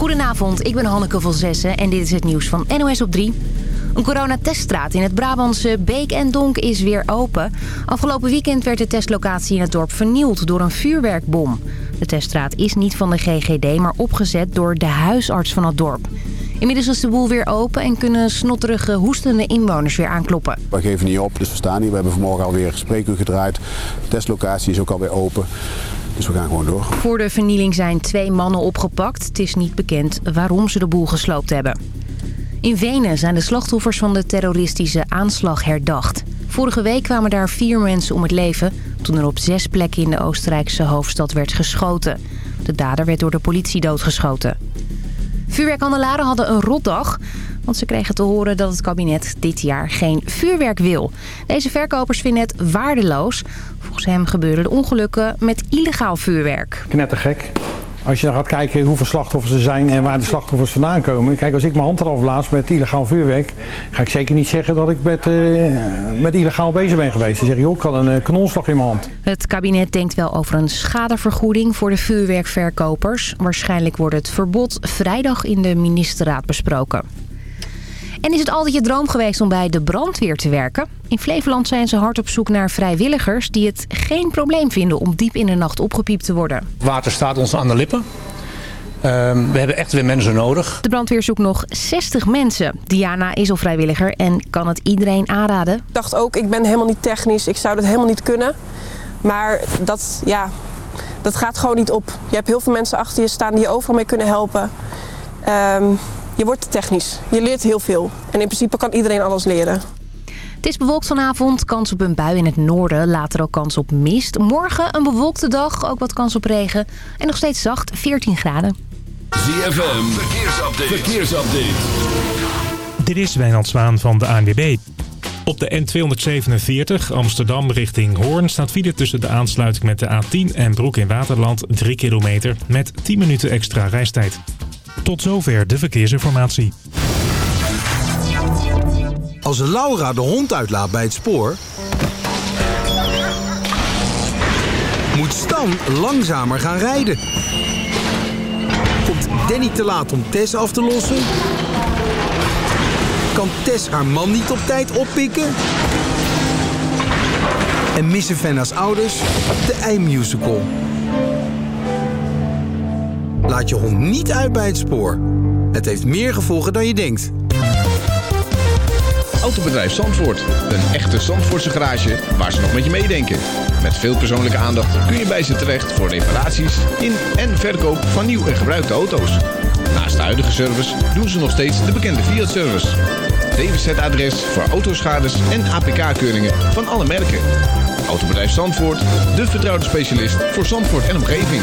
Goedenavond, ik ben Hanneke van Zessen en dit is het nieuws van NOS op 3. Een coronateststraat in het Brabantse Beek en Donk is weer open. Afgelopen weekend werd de testlocatie in het dorp vernield door een vuurwerkbom. De teststraat is niet van de GGD, maar opgezet door de huisarts van het dorp. Inmiddels is de boel weer open en kunnen snotterige, hoestende inwoners weer aankloppen. We geven niet op, dus we staan hier. We hebben vanmorgen alweer spreekuur gedraaid. De testlocatie is ook alweer open. Dus gewoon door. Voor de vernieling zijn twee mannen opgepakt. Het is niet bekend waarom ze de boel gesloopt hebben. In Wenen zijn de slachtoffers van de terroristische aanslag herdacht. Vorige week kwamen daar vier mensen om het leven... toen er op zes plekken in de Oostenrijkse hoofdstad werd geschoten. De dader werd door de politie doodgeschoten. Vuurwerkhandelaren hadden een rotdag... want ze kregen te horen dat het kabinet dit jaar geen vuurwerk wil. Deze verkopers vinden het waardeloos. Volgens hem gebeuren de ongelukken met illegaal vuurwerk. Knettergek. Als je dan gaat kijken hoeveel slachtoffers er zijn en waar de slachtoffers vandaan komen. Kijk, als ik mijn hand eraf blaas met illegaal vuurwerk, ga ik zeker niet zeggen dat ik met, uh, met illegaal bezig ben geweest. Dan zeg je, joh, ik had een uh, kanonslag in mijn hand. Het kabinet denkt wel over een schadevergoeding voor de vuurwerkverkopers. Waarschijnlijk wordt het verbod vrijdag in de ministerraad besproken. En is het altijd je droom geweest om bij de brandweer te werken? In Flevoland zijn ze hard op zoek naar vrijwilligers die het geen probleem vinden om diep in de nacht opgepiept te worden. Water staat ons aan de lippen. Um, we hebben echt weer mensen nodig. De brandweer zoekt nog 60 mensen. Diana is al vrijwilliger en kan het iedereen aanraden. Ik dacht ook, ik ben helemaal niet technisch, ik zou dat helemaal niet kunnen. Maar dat, ja, dat gaat gewoon niet op. Je hebt heel veel mensen achter je staan die je overal mee kunnen helpen. Um, je wordt technisch. Je leert heel veel. En in principe kan iedereen alles leren. Het is bewolkt vanavond, kans op een bui in het noorden, later ook kans op mist. Morgen een bewolkte dag, ook wat kans op regen. En nog steeds zacht, 14 graden. ZFM, verkeersupdate. verkeersupdate. Dit is Wijnand Zwaan van de ANWB. Op de N247 Amsterdam richting Hoorn staat file tussen de aansluiting met de A10 en Broek in Waterland 3 kilometer met 10 minuten extra reistijd. Tot zover de verkeersinformatie. Als Laura de hond uitlaat bij het spoor... moet Stan langzamer gaan rijden. Komt Danny te laat om Tess af te lossen? Kan Tess haar man niet op tijd oppikken? En missen Fenna's ouders de eindmusical? Laat je hond niet uit bij het spoor. Het heeft meer gevolgen dan je denkt. Autobedrijf Zandvoort. Een echte Zandvoortse garage waar ze nog met je meedenken. Met veel persoonlijke aandacht kun je bij ze terecht voor reparaties in en verkoop van nieuw en gebruikte auto's. Naast de huidige service doen ze nog steeds de bekende Fiat-service. DWZ-adres voor autoschades en APK-keuringen van alle merken. Autobedrijf Zandvoort, de vertrouwde specialist voor Zandvoort en omgeving.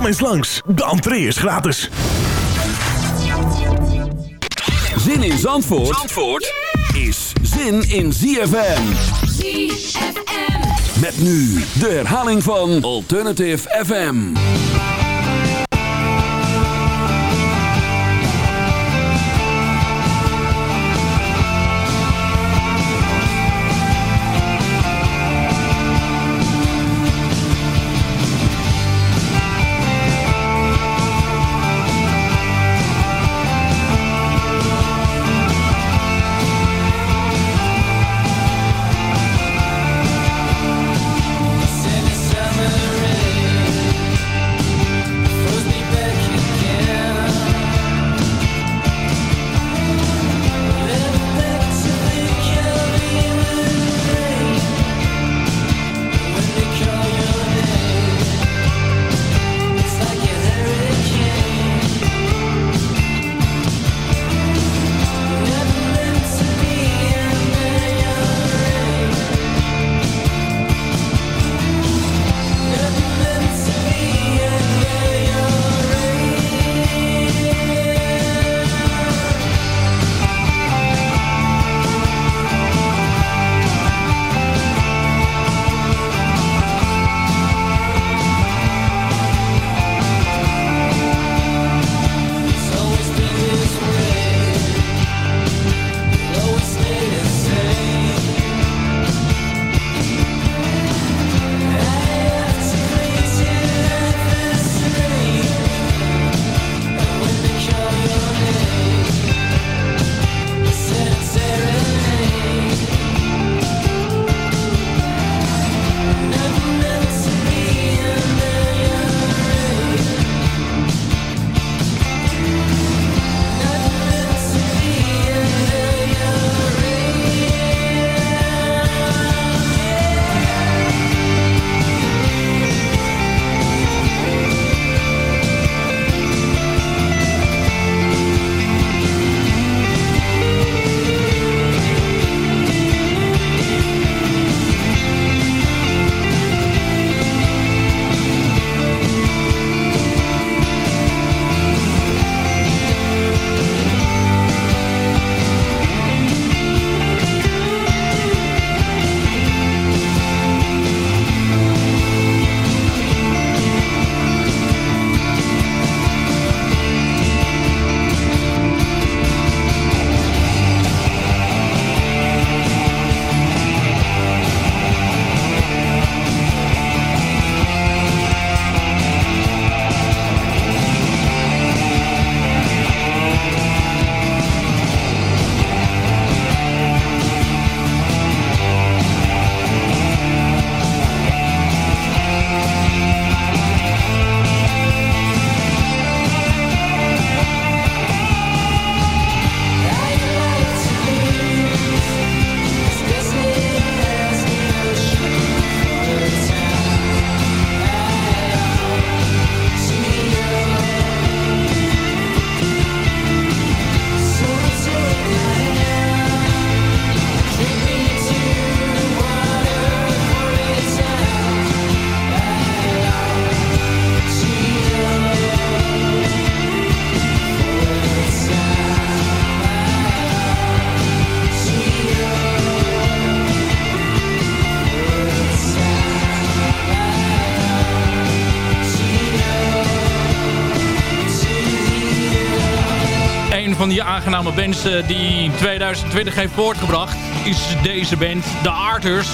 Kom eens langs, de entree is gratis. Zin in Zandvoort, Zandvoort is zin in ZFM. ZFM. Met nu de herhaling van Alternative FM. Aangename bands eh, die 2020 heeft voortgebracht... is deze band, The Arters.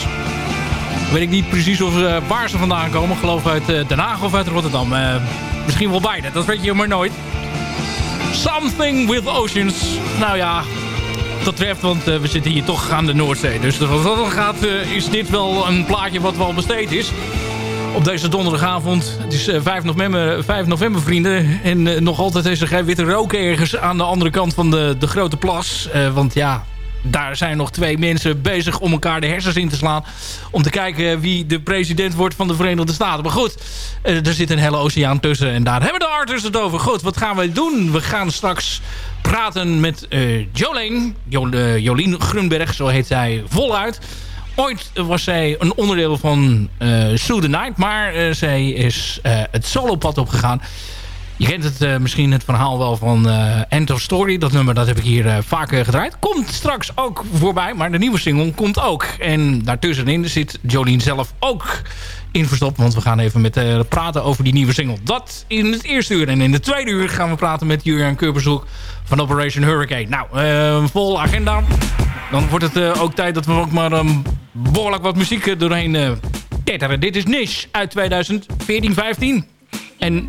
Weet ik niet precies of, eh, waar ze vandaan komen. Ik geloof uit eh, Den Haag of uit Rotterdam. Misschien wel beide, dat weet je maar nooit. Something with Oceans. Nou ja, dat treft, want we zitten hier toch aan de Noordzee. Dus wat dat gaat, is dit wel een plaatje wat wel besteed is. Op deze donderdagavond. Het is eh, 5, november, 5 november, vrienden. En eh, nog altijd is er witte rook ergens aan de andere kant van de, de grote plas. Eh, want ja, daar zijn nog twee mensen bezig om elkaar de hersens in te slaan. Om te kijken wie de president wordt van de Verenigde Staten. Maar goed, eh, er zit een hele oceaan tussen. En daar hebben de artists het over. Goed, wat gaan we doen? We gaan straks praten met eh eh, Jolien Grunberg, zo heet zij voluit. Ooit was zij een onderdeel van eh Sue the Night. Maar eh, zij is eh, het solopad opgegaan. Je kent het eh, misschien het verhaal wel van eh, End of Story. Dat nummer dat heb ik hier vaak eh, gedraaid. Komt straks ook voorbij, maar de nieuwe single komt ook. En daartussenin zit Jolien zelf ook in verstopt. Want we gaan even met praten over die nieuwe single. Dat in het eerste uur. En in de tweede uur gaan we praten met Julian Keurbezoek van Operation Hurricane. Nou, vol agenda. Dan wordt het ook tijd dat we ook maar um, behoorlijk wat muziek doorheen tetteren. Dit is Nish uit 2014-15. En...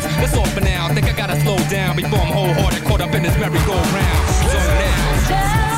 grounds? That's all for now. Think I gotta slow down before I'm wholehearted, caught up in this merry-go-round. Now.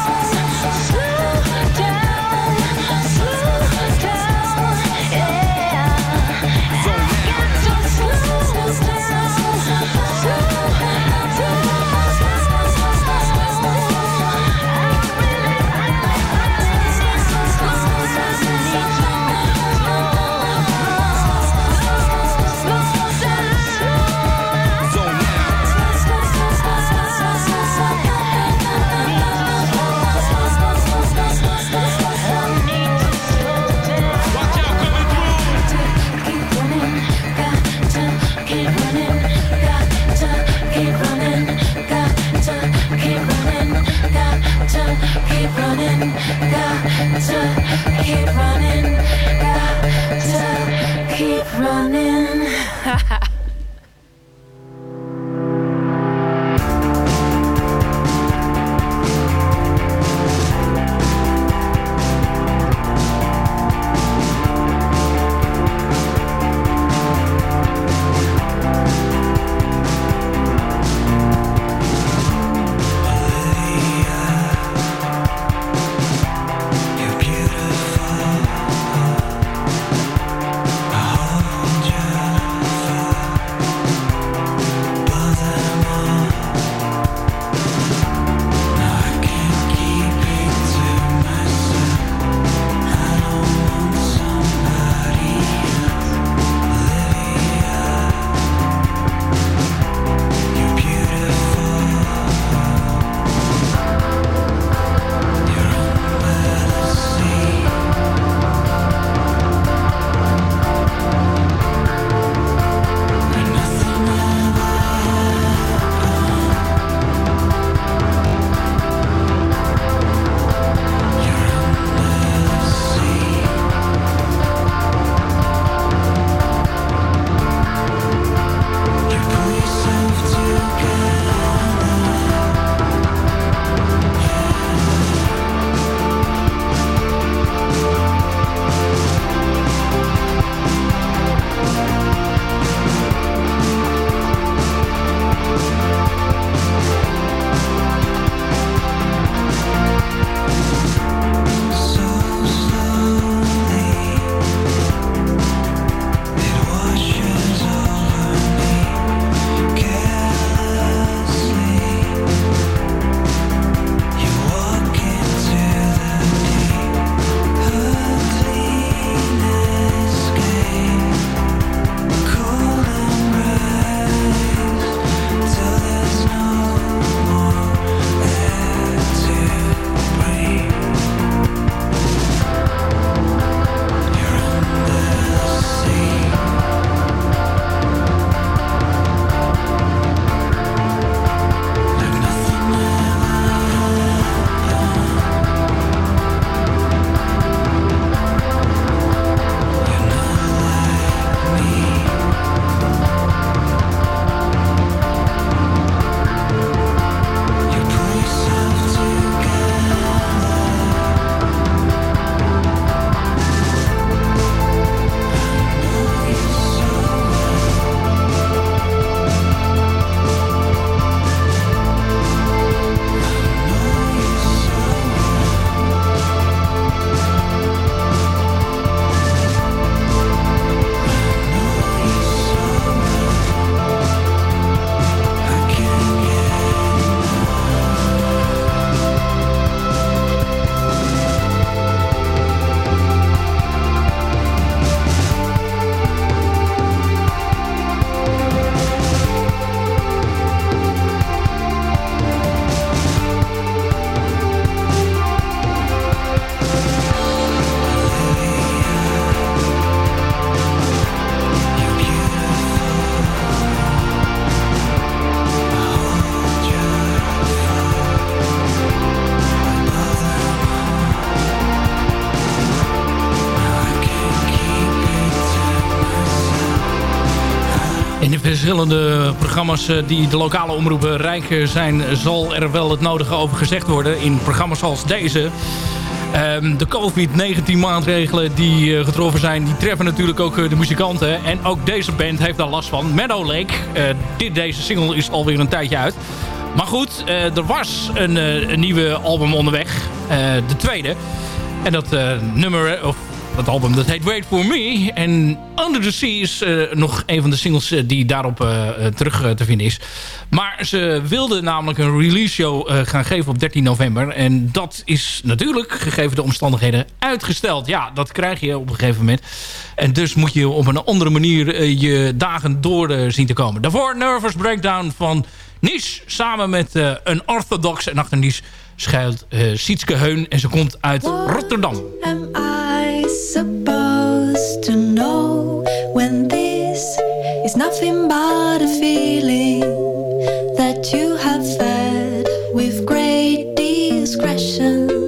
Verschillende programma's eh, die de lokale omroepen rijk eh, zijn... zal er wel het nodige over gezegd worden in programma's zoals deze. Ehm, de COVID-19 maatregelen die eh, getroffen zijn, die treffen natuurlijk ook eh, de muzikanten. En ook deze band heeft daar last van. Meadow Lake, eh, dit, deze single is alweer een tijdje uit. Maar goed, eh, er was een, eh, nieuwe album onderweg. eh, de tweede. En dat eh, nummer, dat album, dat heet Wait For Me. En Under the Sea is eh, nog een van de singles eh, die daarop eh, terug te vinden is. Maar ze wilden namelijk een release show gaan geven op 13 november. En dat is natuurlijk, gegeven de omstandigheden, uitgesteld. Ja, dat krijg je op een gegeven moment. En dus moet je op een andere manier je dagen door zien te komen. Daarvoor Nervous Breakdown van Niche. Samen met een orthodox. En achter Niche schuilt Sietske Heun. En ze komt uit Rotterdam. Supposed to know when this is nothing but a feeling that you have fed with great discretion?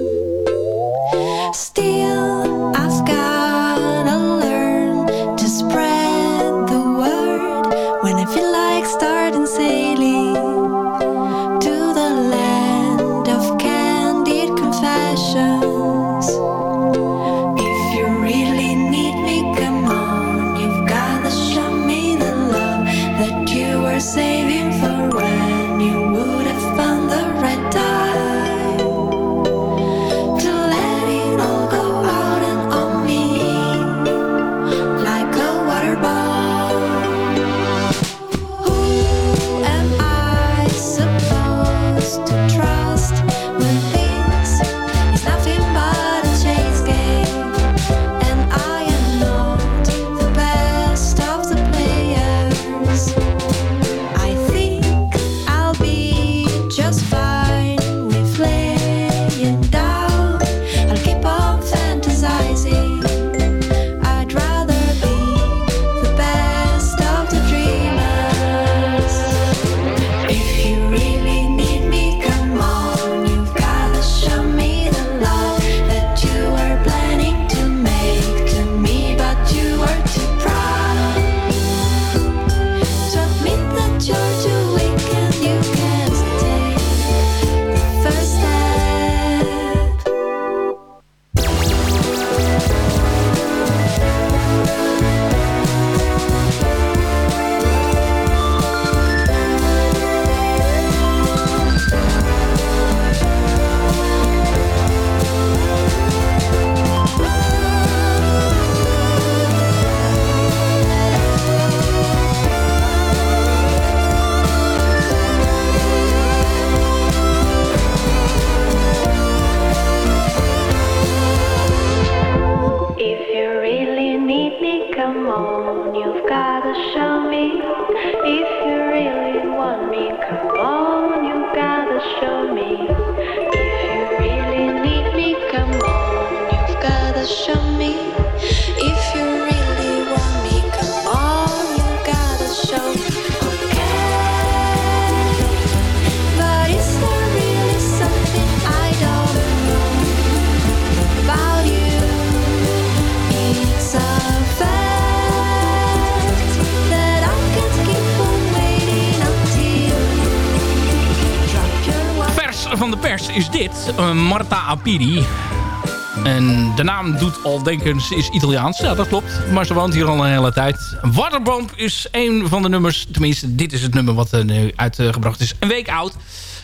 En de naam doet al denken, ze is Italiaans. Ja, dat klopt. Maar ze woont hier al een hele tijd. Waterbomb is een van de nummers. Tenminste, dit is het nummer wat er nu uitgebracht is. Een week oud.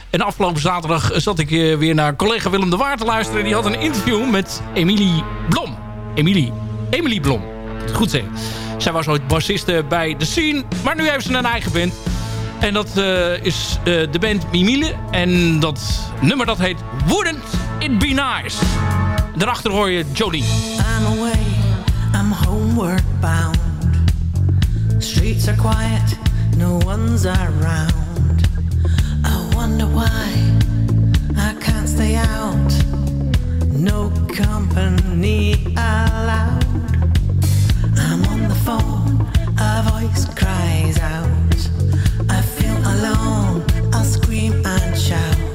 En afgelopen zaterdag zat ik eh, weer naar collega Willem de Waard te luisteren. Die had een interview met Emilie Blom. Emilie. Emilie Blom. Goed zeggen. Zij was ooit bassiste bij The Scene. Maar nu heeft ze een eigen band. En dat eh, is eh, de band Mimile. En dat nummer dat heet Wouldn't It Be Nice. Daarachter hoor je Jodie. I'm away, I'm homeward bound. Streets are quiet, no one's around. I wonder why I can't stay out. No company allowed. I'm on the phone, a voice cries out. I feel alone, I'll scream and shout.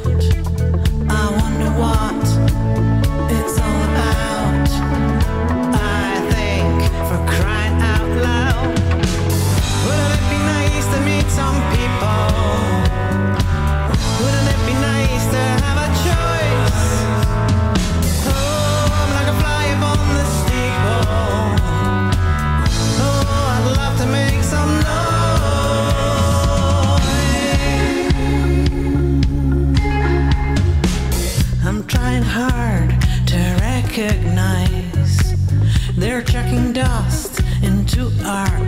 dust into our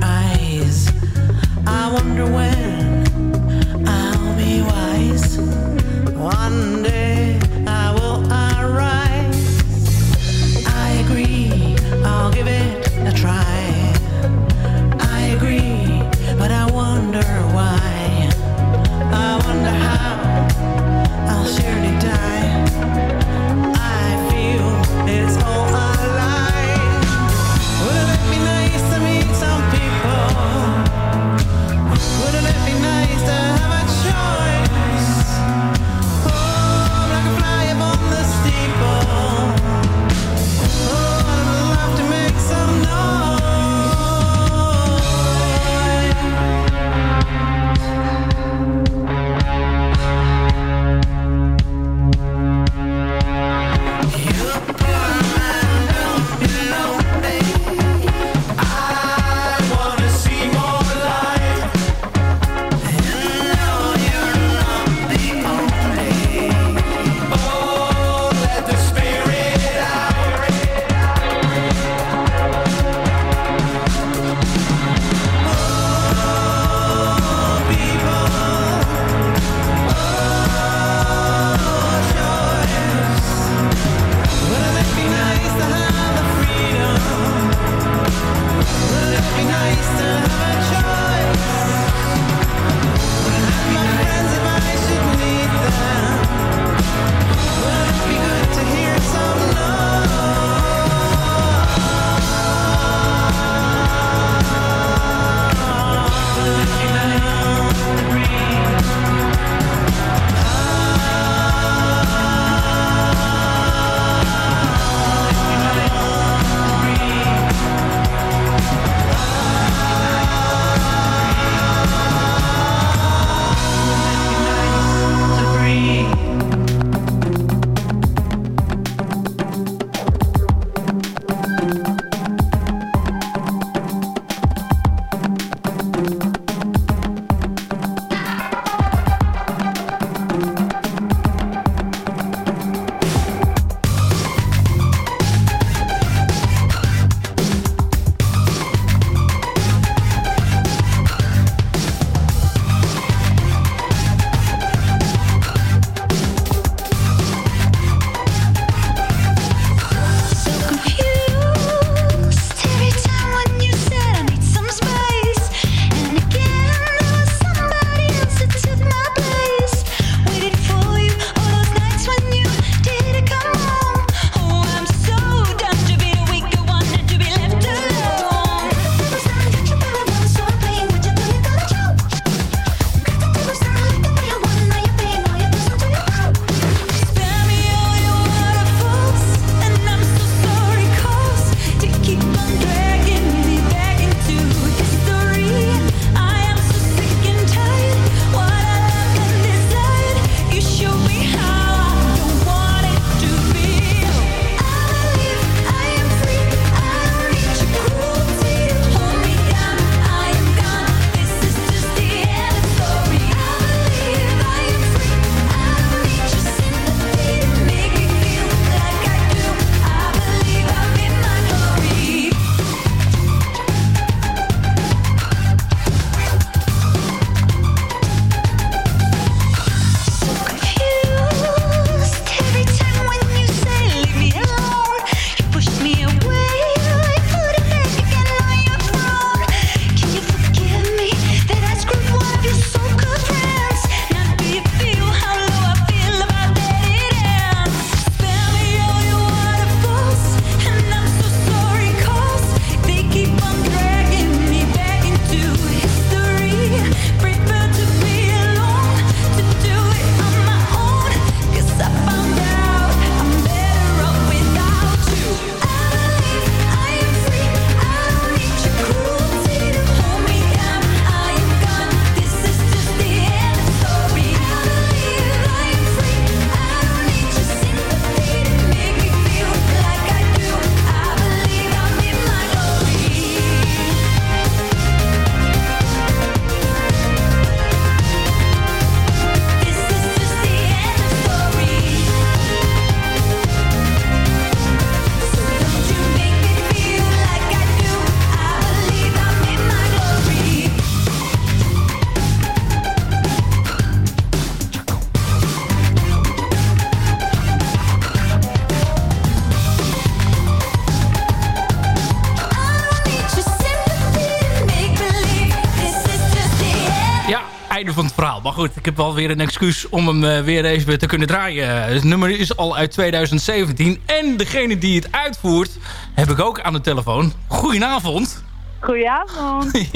ik heb wel weer een excuus om hem eh, weer even te kunnen draaien. Het nummer is al uit 2017. En degene die het uitvoert, heb ik ook aan de telefoon. Goedenavond. Goedenavond.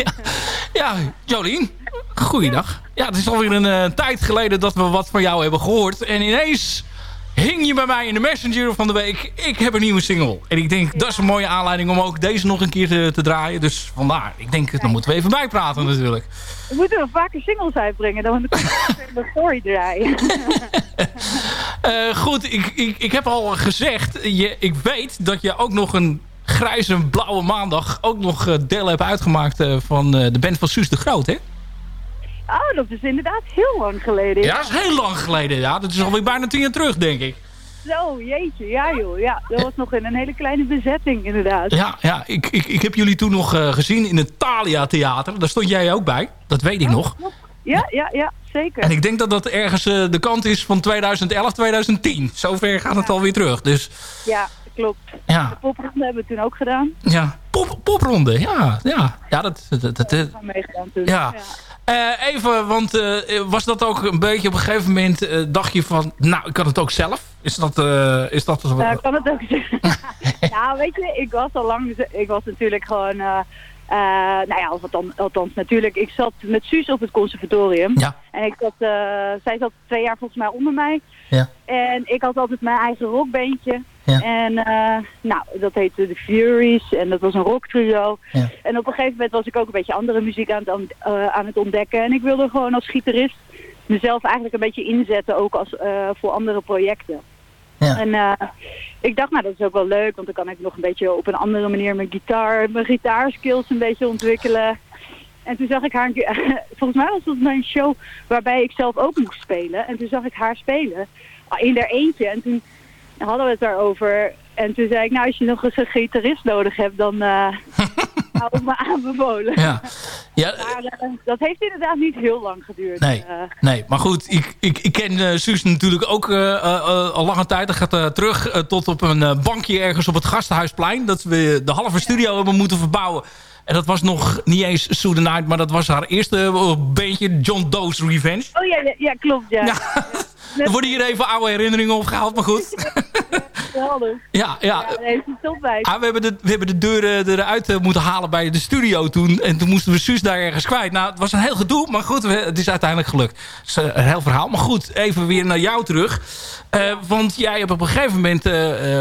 Ja, Jolien. Goeiedag. Ja, het is alweer een eh, tijd geleden dat we wat van jou hebben gehoord. En ineens hing je bij mij in de messenger van de week. Ik heb een nieuwe single. En ik denk, dat is een mooie aanleiding om ook deze nog een keer te, te draaien. Dus vandaar. Ik denk, dan moeten we even bijpraten natuurlijk. We moeten nog vaker singles uitbrengen. Dan kunnen we de story draaien. Eh, goed, ik, ik, ik heb al gezegd, je, ik weet dat je ook nog een grijze blauwe maandag ook nog eh, deel hebt uitgemaakt eh, van de band van Suus de Groot, hè? Oh, dat is inderdaad heel lang geleden. Ja, dat is heel lang geleden. Ja, dat is alweer bijna tien jaar terug, denk ik. Zo, jeetje. Ja joh. Ja, dat was nog in een hele kleine bezetting inderdaad. Ja, ja ik, ik, ik heb jullie toen nog eh, gezien in het Thalia Theater. Daar stond jij ook bij. Dat weet ik nog. Ja, ja, ja. Zeker. En ik denk dat dat ergens eh, de kant is van 2011, 2010. Zover gaat het alweer terug. Dus Ja, klopt. Ja. De popronde hebben we toen ook gedaan. ja, pop, popronde. Ja, ja. ja dat, dat, dat, dat-. Ja. Eh, even, want eh, was dat ook een beetje op een gegeven moment... eh, dacht je van, nou, ik kan het ook zelf? Is dat... is dat ik kan het ook zeggen. nou, weet je, ik was al lang... Ik was natuurlijk gewoon... eh, nou ja, althans, althans natuurlijk. Ik zat met Suus op het conservatorium. Ja. En ik zat, eh, zij zat twee jaar volgens mij onder mij. Ja. En ik had altijd mijn eigen rockbandje. Ja. En eh, nou, dat heette The Furies. En dat was een rocktrio. Ja. En op een gegeven moment was ik ook een beetje andere muziek aan het, aan het ontdekken. En ik wilde gewoon als gitarist mezelf eigenlijk een beetje inzetten. Ook als, voor andere projecten. En eh, ik dacht, nou dat is ook wel leuk, want dan kan ik nog een beetje op een andere manier mijn gitaar, mijn gitaarskills een beetje ontwikkelen. En toen zag ik haar, volgens mij was het mijn show waarbij ik zelf ook moest spelen. En toen zag ik haar spelen, in haar eentje. En toen hadden we het daarover. En toen zei ik, nou als je nog eens een gitarist nodig hebt, dan eh ik me aanbevolen. Ja. Ja, Maar eh, dat heeft inderdaad niet heel lang geduurd. Nee, Eh, nee, maar goed, ik, ik, ik ken eh, Suus natuurlijk ook al lange tijd. Dat gaat terug tot op een bankje ergens op het Gasthuisplein. Dat we de halve studio hebben moeten verbouwen. En dat was nog niet eens Sue the Night, maar dat was haar eerste bandje, John Doe's Revenge. oh ja, ja, ja, klopt, ja. Er worden hier even oude herinneringen opgehaald, maar goed. Geweldig. Ja, ja. bij. Ah, we, hebben de, we hebben de deuren eruit eh, moeten halen bij de studio toen. En toen moesten we Suus daar ergens kwijt. Nou, het was een heel gedoe, maar goed, we- het is uiteindelijk gelukt. Het is eh, een heel verhaal. Maar goed, even weer naar jou terug. Eh, want jij hebt op een gegeven moment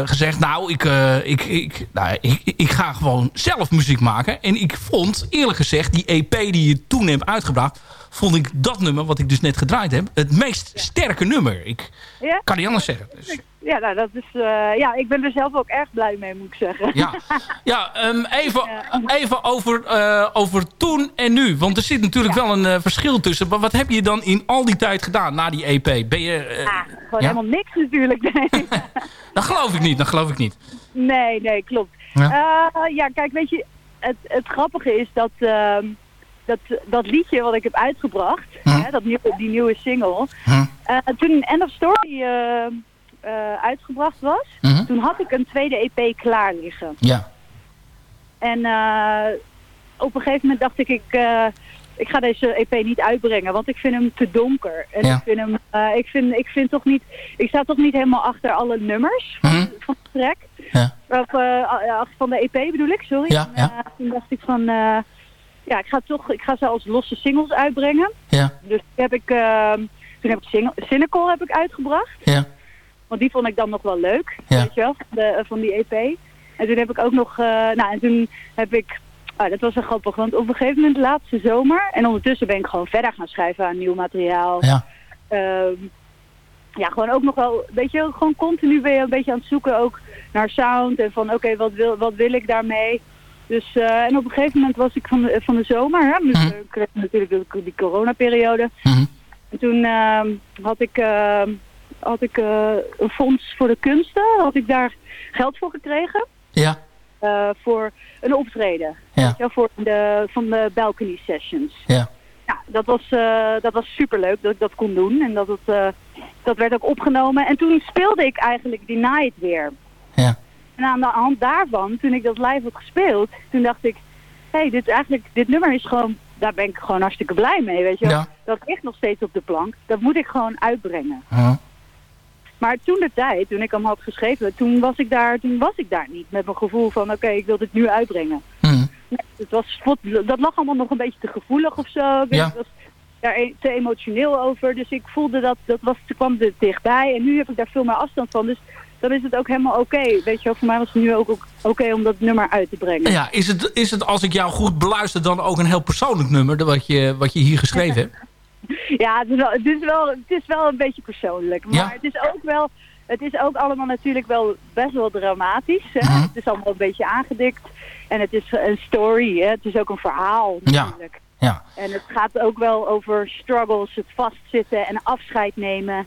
gezegd... nou, ik, ik, ik, nou ik, ik ga gewoon zelf muziek maken. En ik vond, eerlijk gezegd, die EP die je toen hebt uitgebracht... vond ik dat nummer, wat ik dus net gedraaid heb... het meest sterke nummer. Ik Ja? kan niet anders zeggen. Dus, Ja, nou, dat is, eh, ja, ik ben er zelf ook erg blij mee, moet ik zeggen. Ja, ja ehm, even, even over, eh, over toen en nu. Want er zit natuurlijk wel een eh, verschil tussen. Maar wat heb je dan in al die tijd gedaan na die EP? Ben je... eh, Gewoon helemaal niks natuurlijk. Nee, Dat geloof ik niet, dat geloof ik niet. nee, nee, klopt. Ja. Ja. ja, kijk, weet je, het, het grappige is dat, ehm, dat dat liedje wat ik heb uitgebracht, hè, dat nieuwe, die nieuwe single, eh, toen End of Story eh, eh, uitgebracht was, Mhm. toen had ik een tweede EP klaar liggen. Ja. En op een gegeven moment dacht ik, ik, ik ga deze EP niet uitbrengen, want ik vind hem te donker. En Ja. ik vind hem, ik vind, ik vind toch niet, ik sta toch niet helemaal achter alle nummers van, van het track. Ja. Of, van de EP bedoel ik, sorry. Ja, En, toen dacht ik van, ja, ik ga toch, ik ga ze als losse singles uitbrengen. Ja. Dus toen heb ik, eh, toen heb ik single, Cynical heb ik uitgebracht. Ja. Want die vond ik dan nog wel leuk, Ja. weet je wel, van, de, van die EP. En toen heb ik ook nog, eh, nou en toen heb ik, ah, dat was wel grappig, want op een gegeven moment laatste zomer, en ondertussen ben ik gewoon verder gaan schrijven aan nieuw materiaal. Ja. Ehm, ja, gewoon ook nog wel, weet je, gewoon continu ben je een beetje aan het zoeken ook naar sound en van oké, wat, wil, wat wil ik daarmee? Dus, eh, en op een gegeven moment was ik van de, van de zomer, hè, dus, ik kreeg natuurlijk de- die coronaperiode. En toen ehm, had ik, ehm, had ik eh, een fonds voor de kunsten, had ik daar geld voor gekregen. Ja. eh, voor een optreden. Ja. Voor de, van de balcony sessions. Ja. Ja, dat was, dat was superleuk dat ik dat kon doen. En dat, het, dat werd ook opgenomen. En toen speelde ik eigenlijk die night weer. Ja. En aan de hand daarvan, toen ik dat live had gespeeld, toen dacht ik... Hé, hey, dit, eigenlijk, dit nummer is gewoon daar ben ik gewoon hartstikke blij mee, weet je wel. Ja. Dat ligt nog steeds op de plank. Dat moet ik gewoon uitbrengen. Maar toen de tijd, toen ik hem had geschreven, toen was ik daar, toen was ik daar niet. Met mijn gevoel van, oké, ik wil dit nu uitbrengen. Hmm. Nee, het was, dat lag allemaal nog een beetje te gevoelig of zo. Ja. Ik was daar e- te emotioneel over. Dus ik voelde dat, dat was, toen kwam er dichtbij. En nu heb ik daar veel meer afstand van. Dus dan is het ook helemaal oké. Weet je wel, voor mij was het nu ook oké om dat nummer uit te brengen. Ja, is het, is het als ik jou goed beluister dan ook een heel persoonlijk nummer wat je, wat je hier geschreven hebt? Ja, het is wel, het is wel, het is wel een beetje persoonlijk. Maar Ja. het is ook wel, het is ook allemaal natuurlijk wel best wel dramatisch. Hè? Mhm. Het is allemaal een beetje aangedikt. En het is een story, hè? het is ook een verhaal Ja. natuurlijk. Ja. En het gaat ook wel over struggles, het vastzitten en afscheid nemen.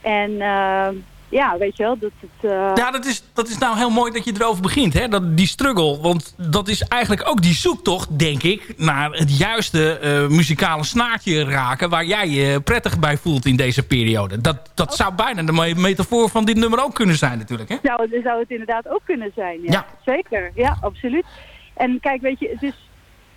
En eh, ja, weet je wel, dat het... eh, Ja, dat is, dat is nou heel mooi dat je erover begint. Hè? Dat, die struggle. Want dat is eigenlijk ook die zoektocht, denk ik... naar het juiste eh, muzikale snaartje raken... waar jij je prettig bij voelt in deze periode. Dat, dat zou bijna de me- metafoor van dit nummer ook kunnen zijn natuurlijk. Hè? Zou, het- zou het inderdaad ook kunnen zijn, ja. Ja. Zeker, ja, absoluut. En kijk, weet je, het is,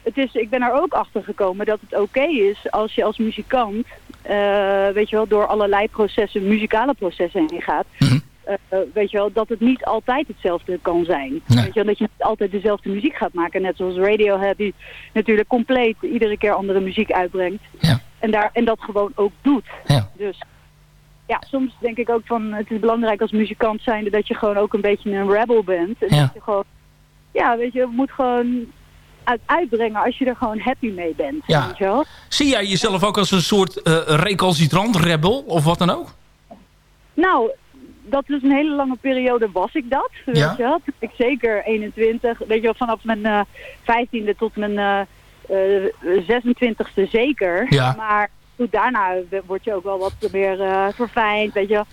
het is, ik ben er ook achter gekomen dat het oké is als je als muzikant, eh, weet je wel, door allerlei processen, muzikale processen heen gaat. Mhm. Eh, weet je wel, dat het niet altijd hetzelfde kan zijn. Nee. Weet je wel, dat je niet altijd dezelfde muziek gaat maken. Net zoals Radiohead, die natuurlijk compleet iedere keer andere muziek uitbrengt. Ja. En, daar, en dat gewoon ook doet. Ja. Dus ja, soms denk ik ook van het is belangrijk als muzikant zijnde dat je gewoon ook een beetje een rebel bent. En Ja. dat je gewoon, ja, weet je, je moet gewoon uit uitbrengen als je er gewoon happy mee bent. Ja. Weet je wel? Zie jij jezelf ook als een soort eh recalcitrant, rebel of wat dan ook? Nou, dat is een hele lange periode was ik dat. Weet Ja. je wel? Toen ik zeker 21, weet je wel, vanaf mijn eh 15e tot mijn eh eh 26e zeker. Ja. Maar goed, daarna word je ook wel wat meer verfijnd, weet je wel.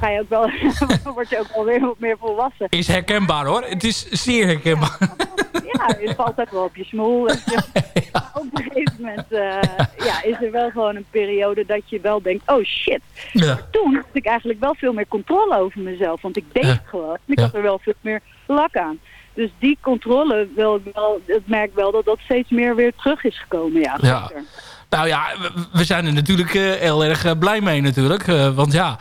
Ga je ook wel, word je ook wel weer wat meer volwassen. Is herkenbaar hoor. Het is zeer herkenbaar. Ja, het valt ook wel op je smoel. Maar Op een gegeven moment eh, ja, is er wel gewoon een periode dat je wel denkt, oh shit. Ja. Toen had ik eigenlijk wel veel meer controle over mezelf. Want ik deed het gewoon. En ik had er wel veel meer lak aan. Dus die controle, wil ik wel, ik merk wel dat dat steeds meer weer terug is gekomen. Ja, Ja. zeker. Nou ja, we- zijn er natuurlijk eh, heel erg eh, blij mee natuurlijk. Eh, want ja,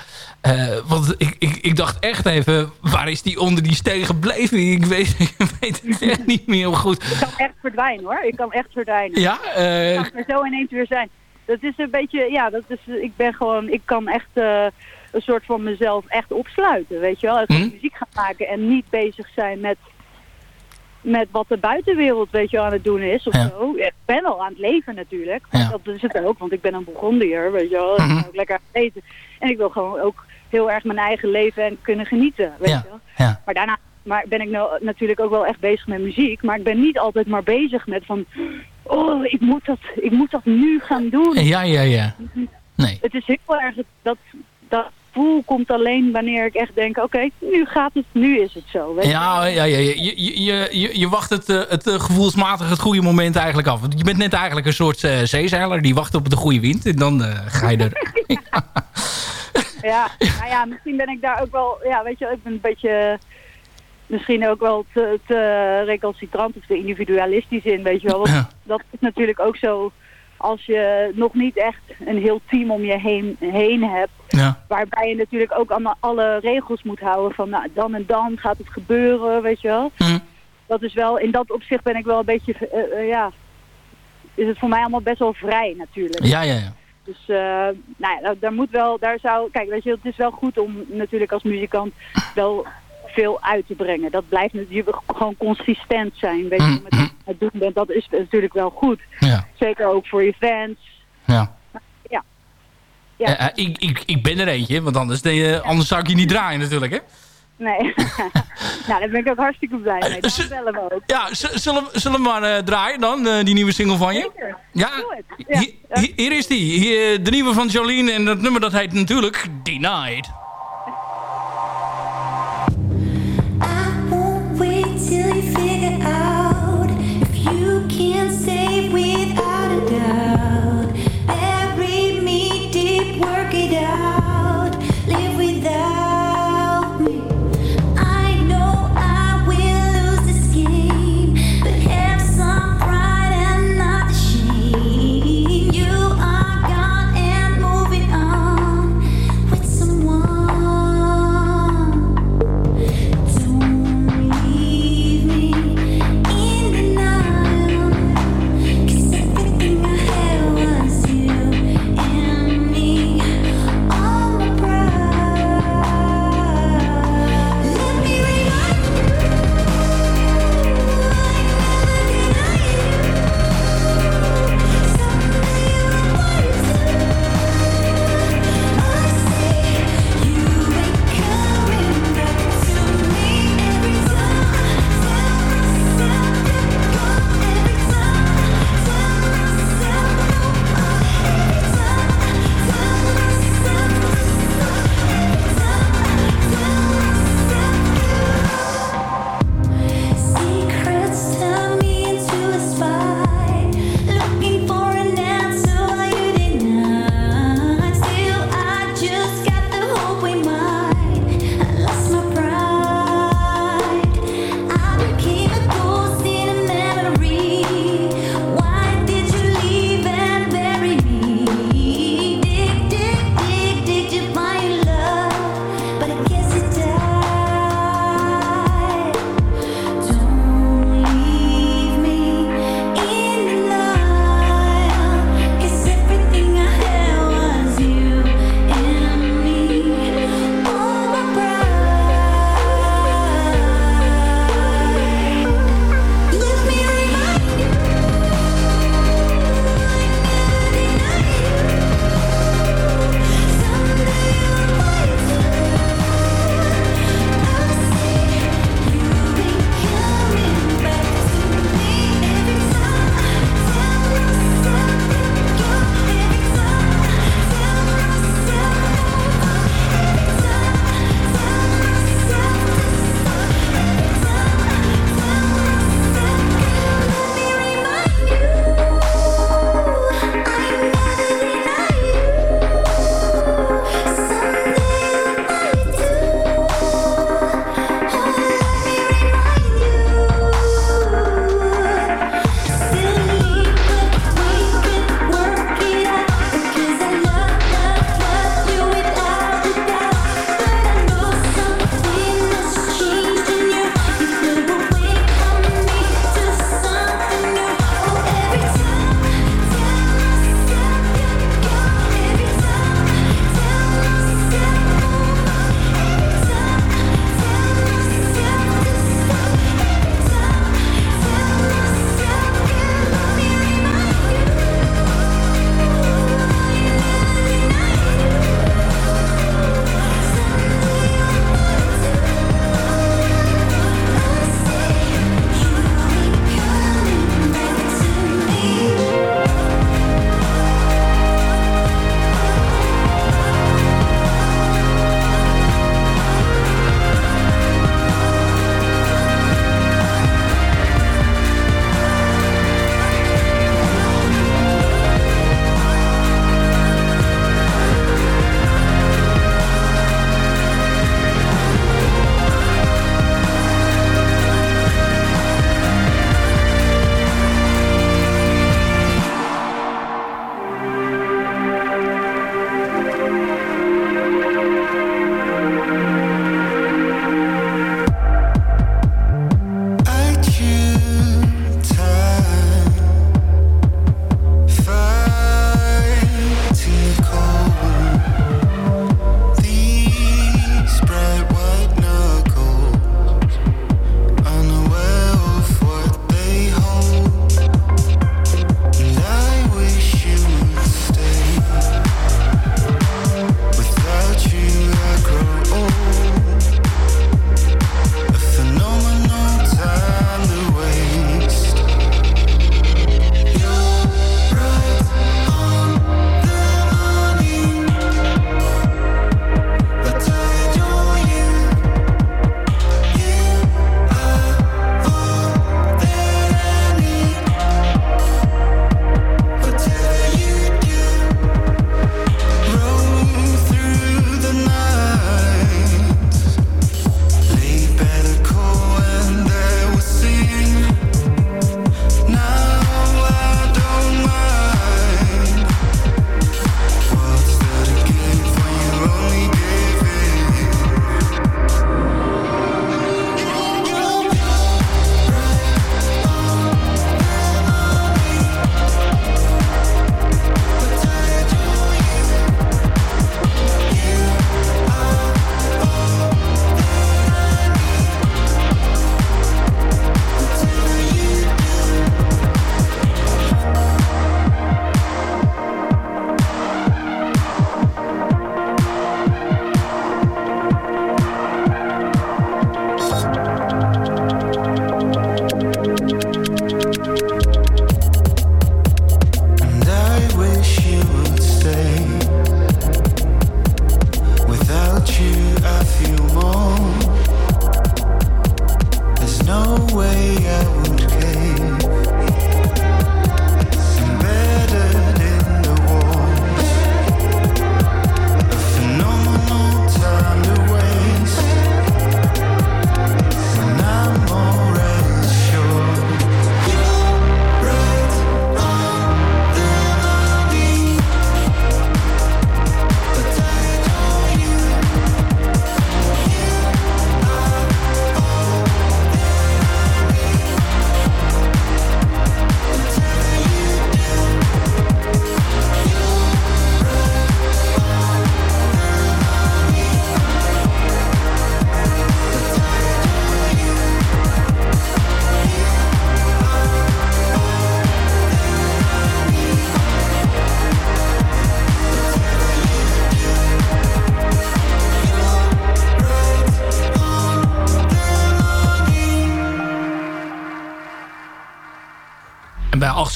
want ik, ik, ik dacht echt even, waar is die onder die steen gebleven? Ik weet, ik weet het echt niet meer heel goed. Ik kan echt verdwijnen hoor. Ik kan echt verdwijnen. Ja, eh, Ik kan er zo ineens weer zijn. Dat is een beetje, ja, dat is, ik ben gewoon, ik kan echt een soort van mezelf echt opsluiten, weet je wel. Gewoon Mhm. muziek gaan maken en niet bezig zijn met, met wat de buitenwereld, weet je, aan het doen is of Ja. zo. Ik ben al aan het leven natuurlijk. Ja. Dat is het ook, want ik ben een Burgondier, weet je wel. Ik Mhm. ben ook lekker aan het eten. En ik wil gewoon ook heel erg mijn eigen leven en kunnen genieten, weet Ja. je wel. Maar daarna maar ben ik nou natuurlijk ook wel echt bezig met muziek. Maar ik ben niet altijd maar bezig met van... Oh, ik moet dat, ik moet dat nu gaan doen. ja, ja, ja. Nee. Het is heel erg... Dat, dat gevoel komt alleen wanneer ik echt denk... Oké, nu gaat het, nu is het zo. Weet je? Ja, ja, ja, je, je, je, je, wacht het, eh, het eh, gevoelsmatig het goede moment eigenlijk af. Je bent net eigenlijk een soort eh, zeezeiler die wacht op de goede wind. En dan ga je er... Ja, nou ja, misschien ben ik daar ook wel... Ja, weet je, ik ben een beetje... Misschien ook wel te, te recalcitrant of te individualistisch in, weet je wel. Want dat is natuurlijk ook zo als je nog niet echt een heel team om je heen, heen hebt. Ja. Waarbij je natuurlijk ook allemaal alle regels moet houden van nou, dan en dan gaat het gebeuren, weet je wel. Hm. Dat is wel, in dat opzicht ben ik wel een beetje, eh, eh, ja, is het voor mij allemaal best wel vrij natuurlijk. Ja, ja, ja. Dus eh, nou ja, daar, daar moet wel, daar zou, kijk, weet je, het is wel goed om natuurlijk als muzikant wel veel uit te brengen. Dat blijft natuurlijk gewoon consistent zijn, weet je, met wat je aan het doen bent. Dat is natuurlijk wel goed. Ja. Zeker ook voor je fans. Ja. Ja. Ja. Eh, eh, ik, ik, ik ben er eentje, want anders, deed je- anders zou ik je niet draaien natuurlijk, hè? Nee. nou, daar ben ik ook hartstikke blij mee. Dat bellen we ook. Ja, zullen, we- zullen we maar eh, draaien dan, eh, die nieuwe single van je? Zeker. Ja, Doe het. Ja. Hi- hi- hier is die, Hier, de nieuwe van Jolene en dat nummer dat heet natuurlijk Denied.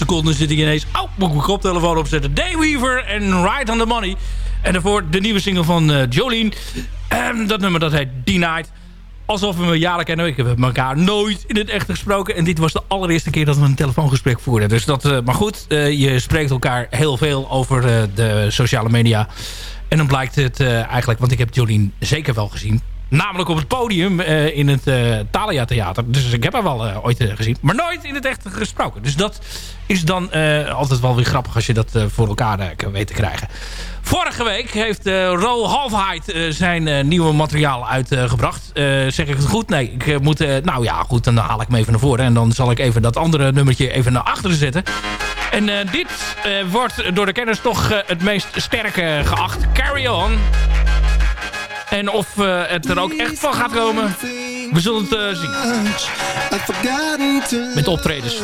Seconden zit ik ineens... Oh, moet ik mijn koptelefoon opzetten. Dayweaver en Ride on the Money. En daarvoor de nieuwe single van eh, Jolene. En dat nummer dat heet Denied. Alsof we me jaren kennen. Ik heb elkaar nooit in het echt gesproken. En dit was de allereerste keer dat we een telefoongesprek voerden. Dus dat, eh, maar goed, eh, je spreekt elkaar heel veel over de sociale media. En dan blijkt het eigenlijk... Want ik heb Jolien zeker wel gezien. Namelijk op het podium eh, in het eh Thalia Theater. Dus ik heb haar wel eh, ooit gezien. Maar nooit in het echt gesproken. Dus dat is dan altijd wel weer grappig als je dat voor elkaar kan weten te krijgen. Vorige week heeft Ro Halfheid zijn nieuwe materiaal uitgebracht. Zeg ik het goed? Nee, ik moet... nou ja, goed, dan haal ik hem even naar voren. En dan zal ik even dat andere nummertje even naar achteren zetten. En dit wordt door de kenners toch het meest sterke geacht. Carry On. En of eh, het er ook echt van gaat komen, we zullen het eh, zien. Met optredens.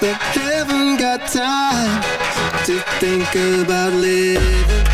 That haven't got time to think about living.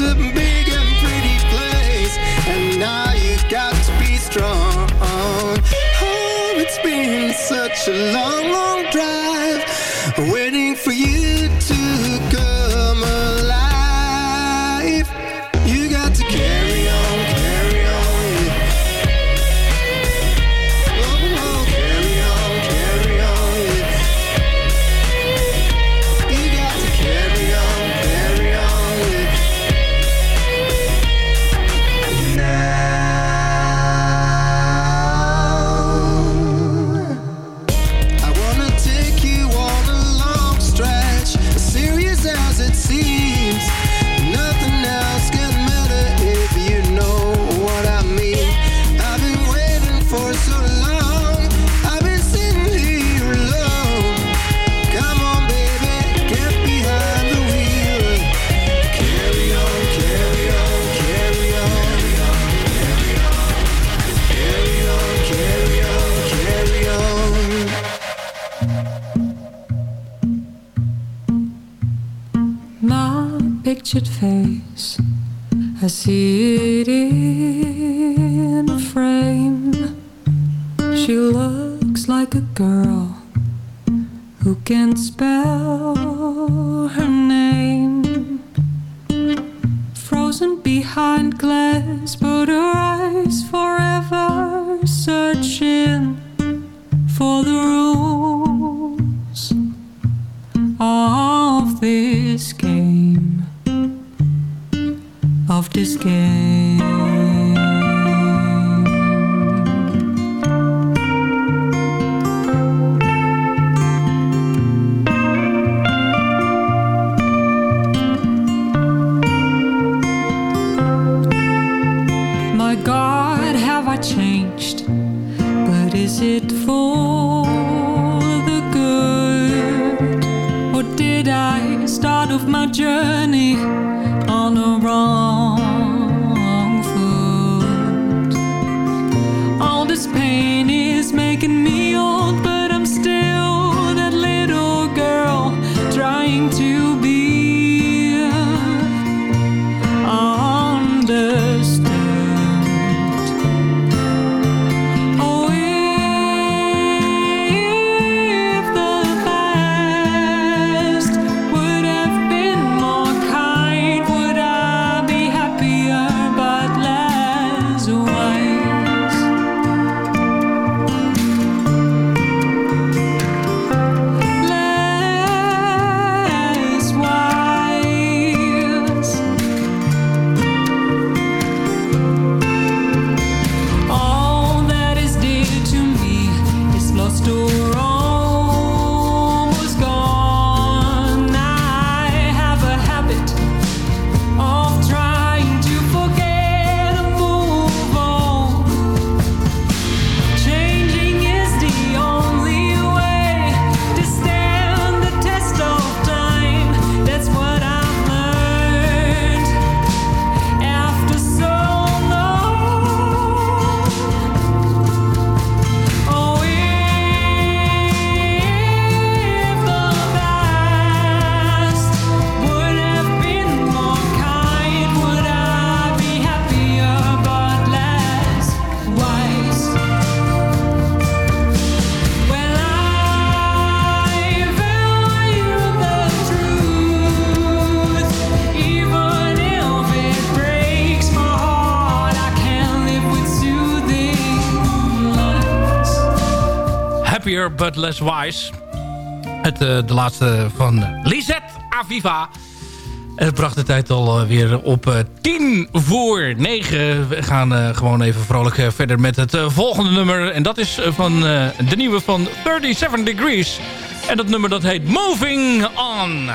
World's a big and pretty place, and now you got to be strong. Oh, it's been such a long, long drive, waiting for you face. I see it in a frame. She looks like a girl who can spell But Less Wise. Het, eh, de laatste van Lisette Aviva. Het bracht de tijd alweer eh, op eh, 10 voor 9. We gaan gewoon even vrolijk verder met het volgende nummer. En dat is van de nieuwe van 37 Degrees. En dat nummer dat heet Moving On.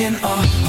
in awe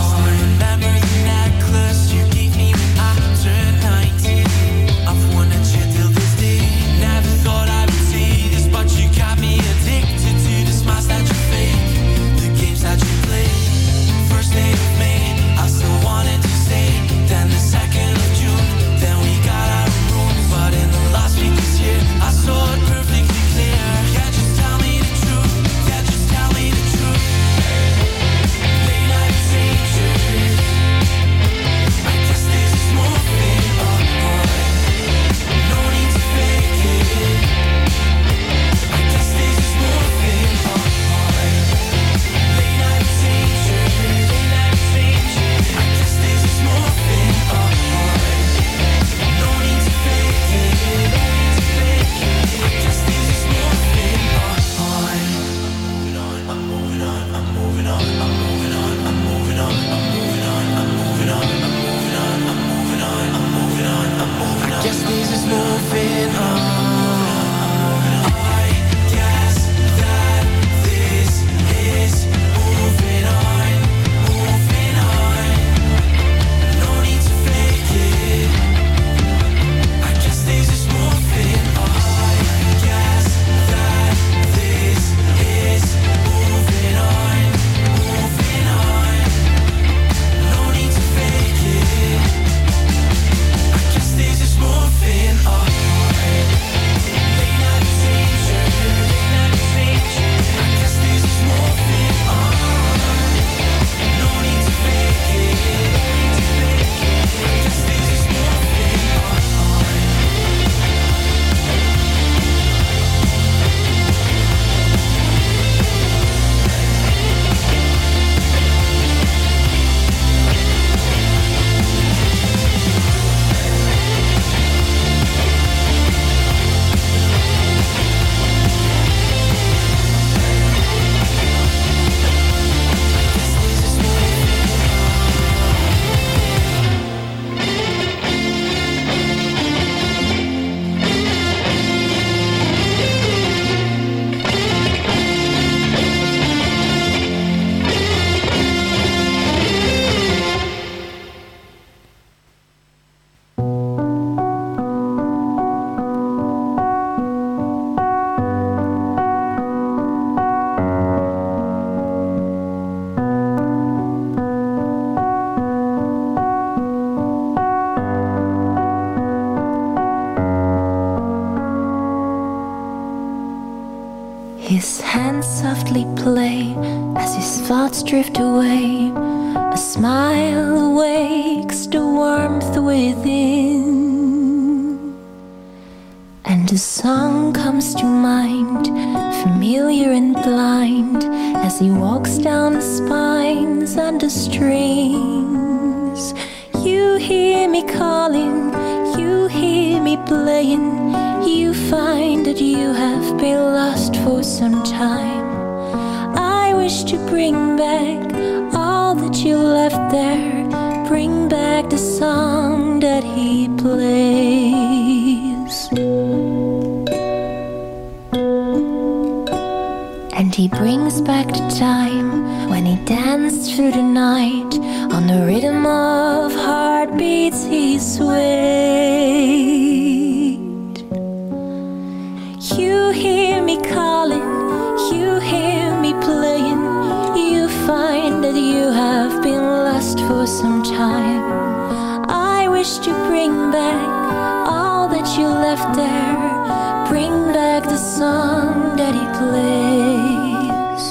there. Bring back the song that he plays.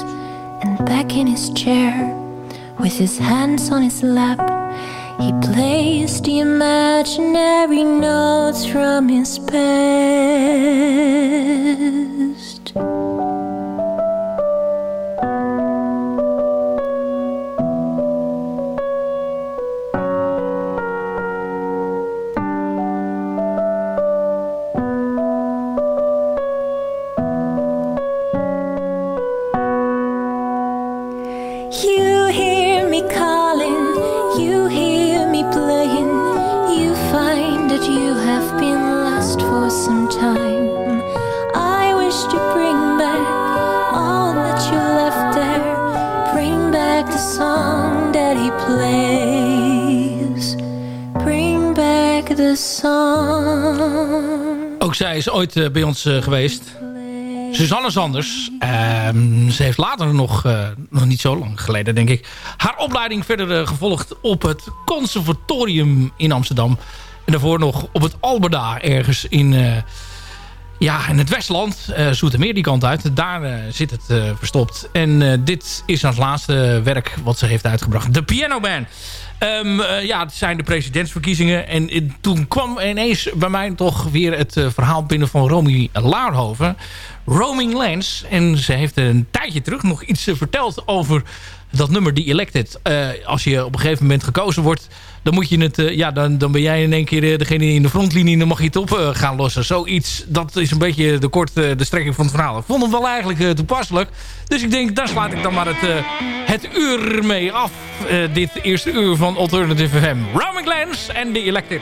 And back in his chair, with his hands on his lap, he plays the imaginary notes from his past. Ooit eh, bij ons eh, geweest. Suzanne Sanders. Ehm, ze heeft later nog, eh, nog niet zo lang geleden denk ik... haar opleiding verder gevolgd op het conservatorium in Amsterdam. En daarvoor nog op het Alberda ergens in, ja, in het Westland. eh Zoetermeer die kant uit. Daar zit het verstopt. En dit is het laatste werk wat ze heeft uitgebracht. De Piano. Ehm, eh, ja, het zijn de presidentsverkiezingen. En toen kwam ineens bij mij toch weer het eh, verhaal binnen van Romy Laarhoven. Roaming Lands. En ze heeft een tijdje terug nog iets verteld over dat nummer die Elected. Eh, als je op een gegeven moment gekozen wordt... dan moet je het... eh, ja, dan, dan ben jij in één keer eh, degene in de frontlinie... dan mag je het op gaan lossen. Zoiets, dat is een beetje de kort de strekking van het verhaal. Ik vond hem wel eigenlijk toepasselijk. Dus ik denk, daar slaat ik dan maar het, het uur mee af. Dit eerste uur van Alternative FM. Roaming Lands en The Elected.